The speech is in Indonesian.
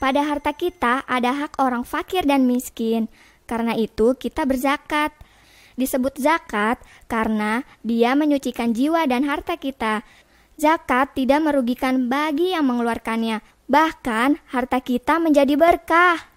Pada harta kita ada hak orang fakir dan miskin. Karena itu kita berzakat. Disebut zakat karena dia menyucikan jiwa dan harta kita. Zakat tidak merugikan bagi yang mengeluarkannya. Bahkan harta kita menjadi berkah.